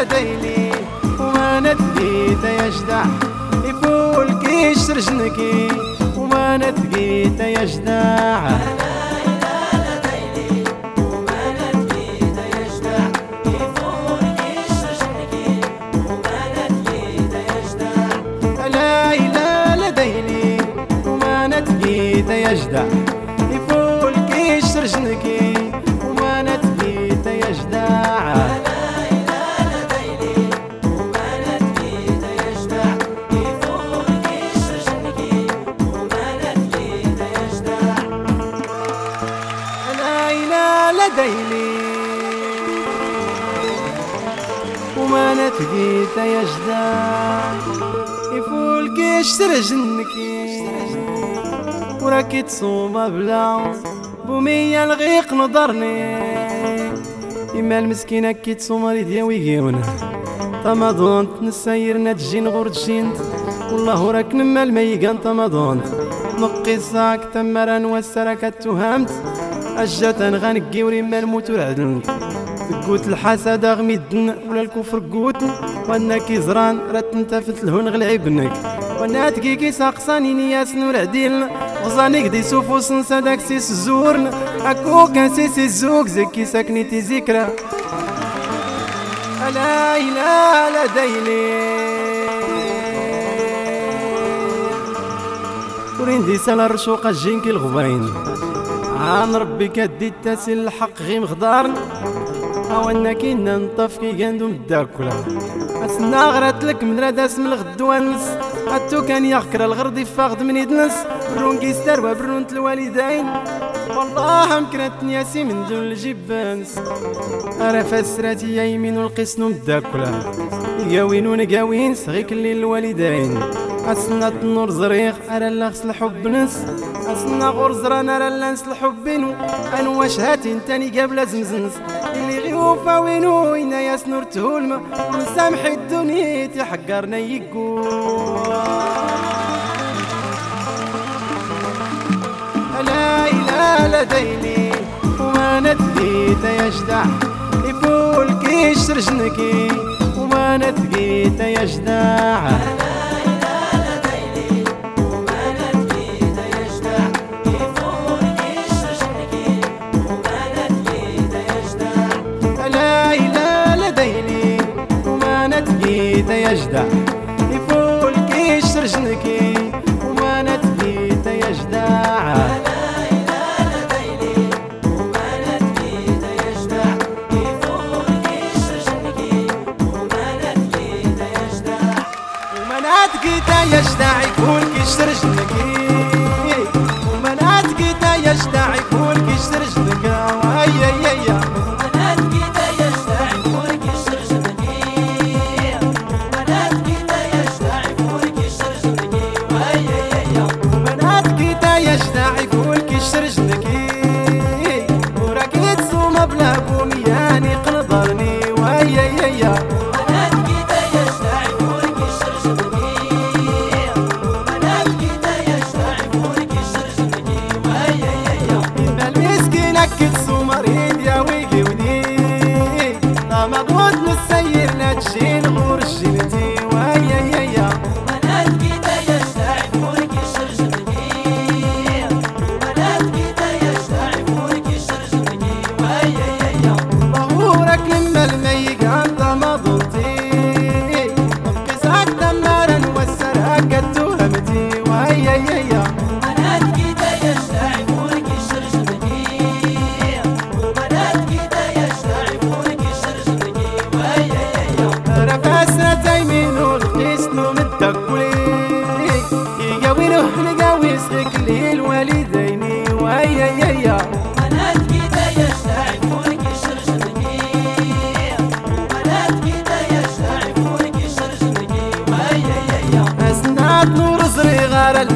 لديلي وما نتقيت يجدع يفول كيش رجنكي وما نتقيت يجدع لا إله وما نتقيت يجدع يفول كيش ترجنكي وراكي تصوم بلا بومية الغيق نضرني إما المسكينة كي تصوم ريديا ويجيونا تماضونت نسايرنا تجين غور تجينت والله راك نما الميقان تماضونت نقي ساك تمرا وسرك تهمت أجاتا غنقي وريما الموت ورعدنت قوت الحسد غميدن ولا الكفر قوت. وأنا كي زران رات نتفت الهون غلعبنك وأنا تكيكي ساقساني نياس نور عديل. غزاني قدي سوفوس نسا داك سيس الزورن اكو كان سيس الزوق زكي ساكنيتي ذكرى لا إله لا ديني ورين دي سال الرشوقة جينكي الغباين. عن ربي كدي التاسل الحق غيم غدارن. وانا كينا نطف كي قندو مداكولا أسنا غرات لك من راد اسم الغد وانس. حتى كان يغكر الغرد يفاقد من يدنس. برون كيستر وبرون الوالدين والله مكرتني ياسي من دون الجبانس. أنا فسراتي يا يمين القسن مداكولا يقاوين نقاوين صغيك اللي الوالدين. أسنا النور زريق أرى اللغس الحب نس. أسنا غور زران أرى اللنس الحب نو. أنا واش هاتي تاني قبل زمزنس. اللي غيوفا وينو إنا يا سنور تهولما ونسامح الدنيا تحقرنا يقول. لا إله لديني وما يجدع يفول كيش رجنكي وما ندقيت يجدع Gazda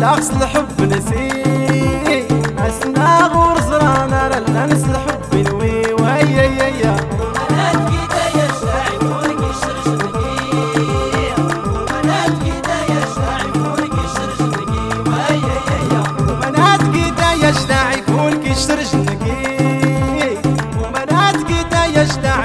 غار الأقص الحب نسي. أسنا غور زران على اللمس الحب نوي. ويا يا يا وبنات كده يجدع يكون كشتر جنكي وبنات كده يجدع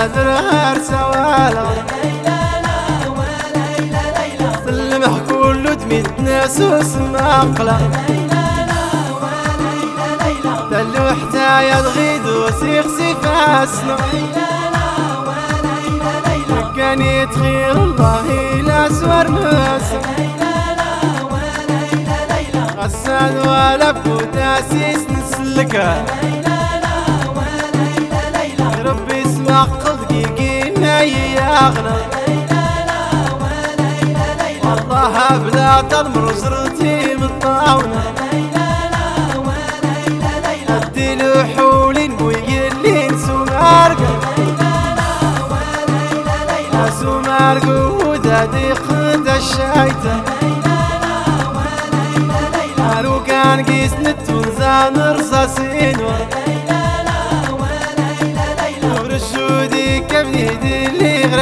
وادم دادر غير سوالا سلمح كل دميت ناس وسما قلا دلو حتى يدغيد وسيخ سيفاسنا كان يتخير الله إلى سوار ناسا غسان ولا بوتاسيس نسلكها ربي ما يغنى والله بلا تنمر زرتي مطاونة ادي له حولين ويقلين سمارقة سمارقة ودادي خد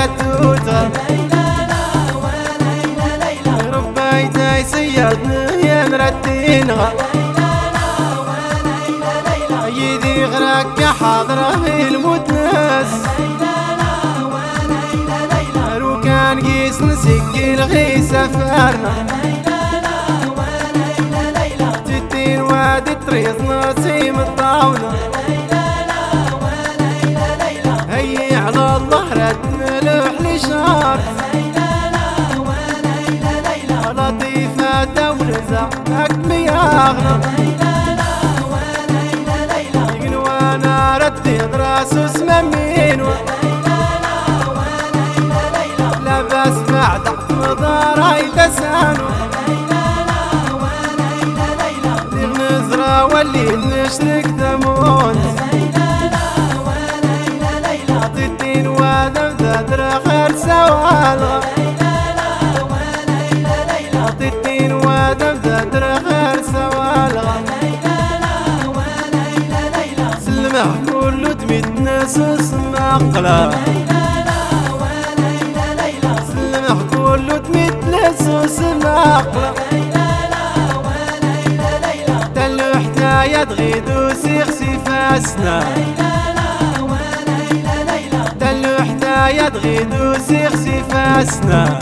غرتوتا ربيتاي سيادنا يا مرتينها يدي غراك حاضرة الموت ناس رو كان قيس نسك الغي سفرنا تتين وادي طريز ناسي مطاونة لشار لطيفة دولزة أكمي أغنى وأنا ردي راس اسمه مينو لا بس بعد مضاراي لسانو نزرة واللي نشتك ثمون سوالغ عطيتين وادم ذا غير سوالغ سلمح كل دميت ناس اسمقلا سلمح كل دميت ناس اسمقلا دلو حتى يدغيد وسيخ سيفاسنا. دلو حتى يدغيد وسيخ سيفاسنا